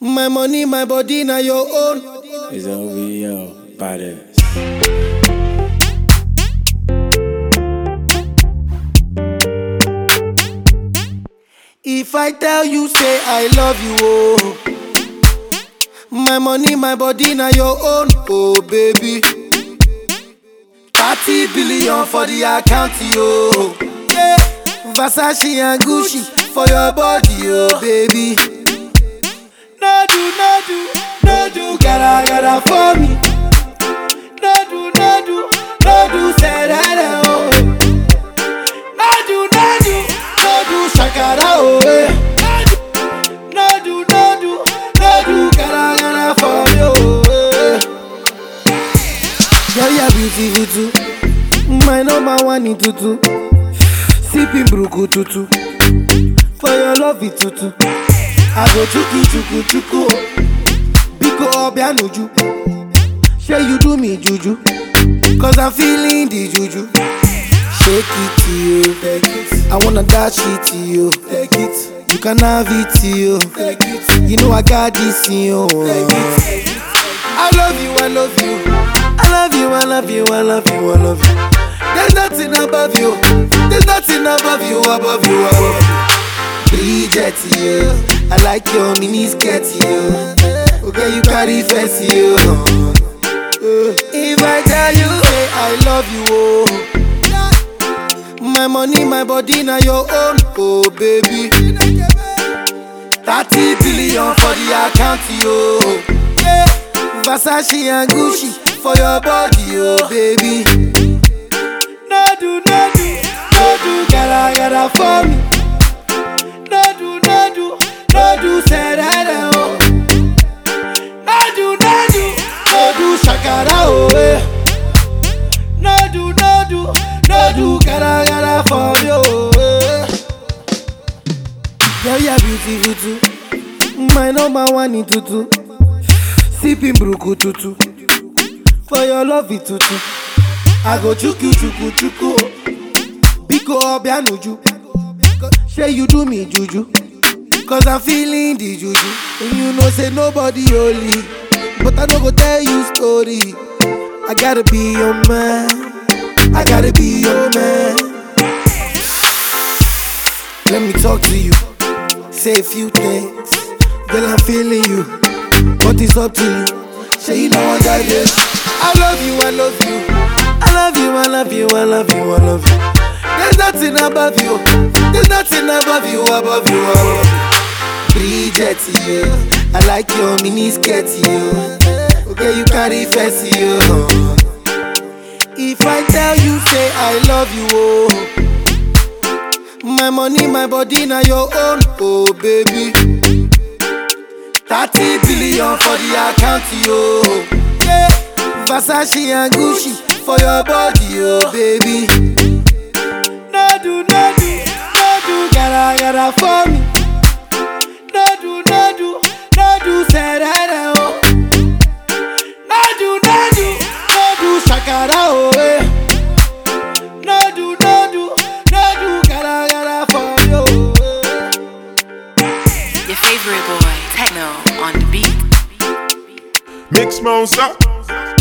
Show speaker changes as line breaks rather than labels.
My money, my body, now your own.
It's OBO, badass.
If I tell you, say I love you, oh. My money, my body, now your own, oh baby. 30 billion for the account, yo. Yeah. Versace and Gucci for your body, oh baby. No do, gotta, gotta for me. No do, no that, oh. No do, no shakara, oh. eh. No do, no gotta, gotta for you, oh. eh. Girl, you're beautiful too. My number one in tutu. Sipping bruku. For your love it tutu. I go chuku chuku chuku. Biko obianuju. Say you do me juju. Cause I'm feeling the juju. Shake it to you. I wanna dash it to you. Take it. You can have it to you. Take it. You know I got this in you. Take it. I love you, I love you. I love you, I love you, I love you, I love you. There's nothing above you. There's nothing above you, above you, above you. Bridget, you. I like your mini skirt, you. Okay, you carry fancy, you. Eh, if I tell you, hey, I love you, oh. My money, my body, now your own, oh baby. 30 billion for the account, yo. Yeah. Versace and Gucci for your body, oh baby. No do, no do, no do, gotta, gotta for me. Do, no do, gotta, gotta for you, oh, eh. Girl, you're beautiful too. My number one in tutu. Sipping bruku tutu. For your love it tutu. I go chuku chuku chuku. Biko obianuju. Say you do me juju. Cause I'm feeling the juju. And you know say nobody holy. But I no go tell you story. I gotta be your man. Talk to you. Say a few things. Girl, I'm feeling you. But it's up to you. Say you know I got this. I love you, I love you. I love you, I love you, I love you, I love you. There's nothing above you. There's nothing above you, above you, above you. Bridget, you. I like your mini skirt, you. Okay, you carry fancy, you. If I tell you, say I love you, oh. My money, my body, now your own, oh baby. 30 billion for the account, yo. Yeah. Versace and Gucci for your body, oh baby. No do, no do, no do, gotta, gotta for
Boy Tekno on the beat.
Mix Mosa.